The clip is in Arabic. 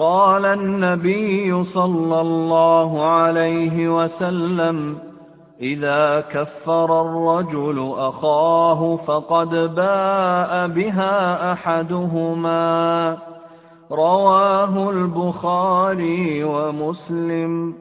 قال النبي صلى الله عليه وسلم إذا كفر الرجل أخاه فقد باء بها أحدهما. رواه البخاري ومسلم.